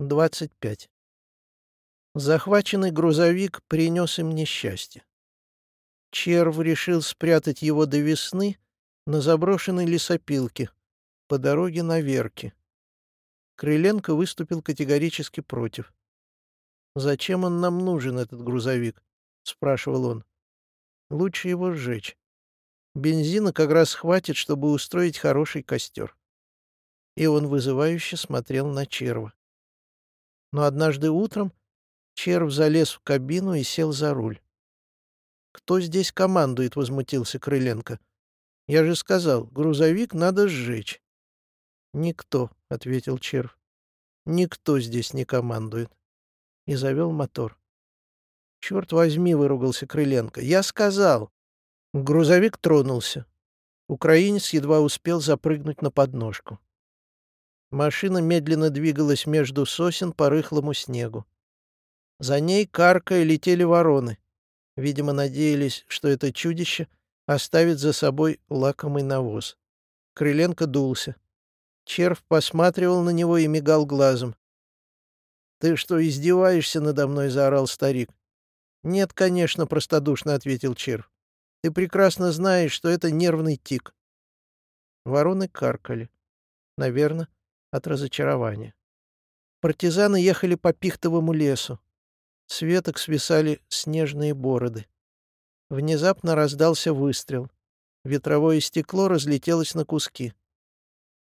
25. Захваченный грузовик принес им несчастье. Черв решил спрятать его до весны на заброшенной лесопилке по дороге на Верки. Крыленко выступил категорически против. «Зачем он нам нужен, этот грузовик?» — спрашивал он. «Лучше его сжечь. Бензина как раз хватит, чтобы устроить хороший костер». И он вызывающе смотрел на черва. Но однажды утром червь залез в кабину и сел за руль. «Кто здесь командует?» — возмутился Крыленко. «Я же сказал, грузовик надо сжечь». «Никто», — ответил червь. «Никто здесь не командует». И завел мотор. «Черт возьми!» — выругался Крыленко. «Я сказал!» Грузовик тронулся. Украинец едва успел запрыгнуть на подножку. Машина медленно двигалась между сосен по рыхлому снегу. За ней каркая летели вороны. Видимо, надеялись, что это чудище оставит за собой лакомый навоз. Крыленко дулся. Червь посматривал на него и мигал глазом. «Ты что, издеваешься надо мной?» — заорал старик. «Нет, конечно», — простодушно ответил червь. «Ты прекрасно знаешь, что это нервный тик». Вороны каркали. Наверное, от разочарования. Партизаны ехали по пихтовому лесу. С веток свисали снежные бороды. Внезапно раздался выстрел. Ветровое стекло разлетелось на куски.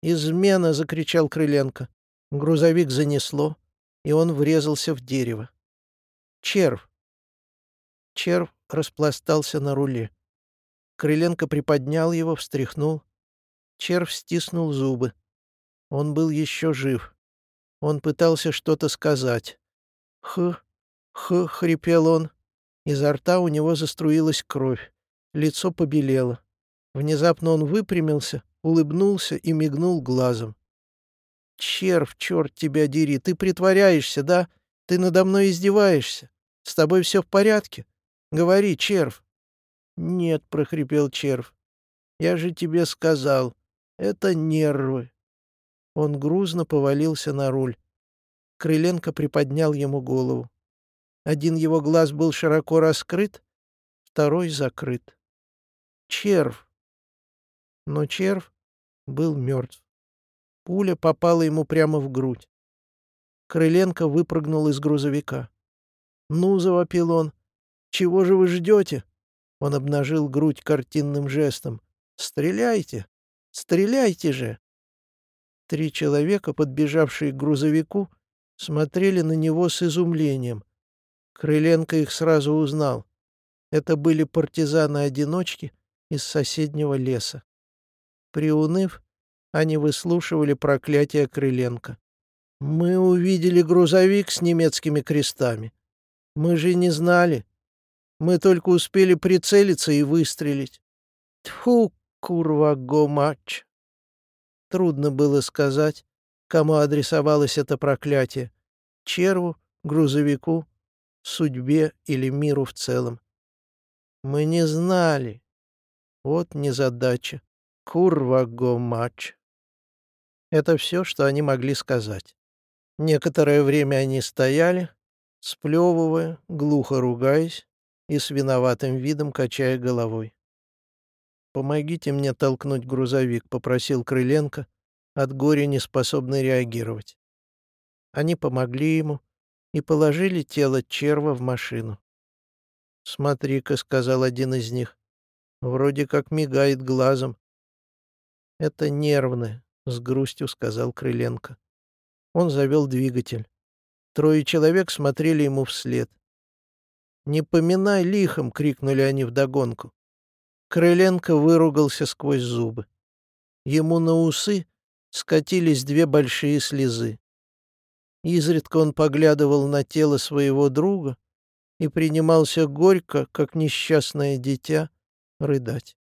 «Измена!» — закричал Крыленко. Грузовик занесло, и он врезался в дерево. «Червь!» Червь распластался на руле. Крыленко приподнял его, встряхнул. Червь стиснул зубы. Он был еще жив. Он пытался что-то сказать. «Х, х», — хрипел он. Изо рта у него заструилась кровь. Лицо побелело. Внезапно он выпрямился, улыбнулся и мигнул глазом. «Червь, черт тебя дери, ты притворяешься, да? Ты надо мной издеваешься. С тобой все в порядке? Говори, червь». «Нет», — прохрипел червь. «Я же тебе сказал, это нервы». Он грузно повалился на руль. Крыленко приподнял ему голову. Один его глаз был широко раскрыт, второй закрыт. Червь. Но червь был мертв. Пуля попала ему прямо в грудь. Крыленко выпрыгнул из грузовика. «Ну», — завопил он, — «чего же вы ждете?» Он обнажил грудь картинным жестом. «Стреляйте! Стреляйте же!» Три человека, подбежавшие к грузовику, смотрели на него с изумлением. Крыленко их сразу узнал. Это были партизаны-одиночки из соседнего леса. Приуныв, они выслушивали проклятие Крыленко. «Мы увидели грузовик с немецкими крестами. Мы же не знали. Мы только успели прицелиться и выстрелить. Тьфу, курва гомач!» Трудно было сказать, кому адресовалось это проклятие — черву, грузовику, судьбе или миру в целом. Мы не знали. Вот незадача. Курва-го-мач. Это все, что они могли сказать. Некоторое время они стояли, сплевывая, глухо ругаясь и с виноватым видом качая головой. «Помогите мне толкнуть грузовик», — попросил Крыленко, от горя не способный реагировать. Они помогли ему и положили тело черва в машину. «Смотри-ка», — сказал один из них, — «вроде как мигает глазом». «Это нервное», — с грустью сказал Крыленко. Он завел двигатель. Трое человек смотрели ему вслед. «Не поминай лихом!» — крикнули они вдогонку. Крыленко выругался сквозь зубы. Ему на усы скатились две большие слезы. Изредка он поглядывал на тело своего друга и принимался горько, как несчастное дитя, рыдать.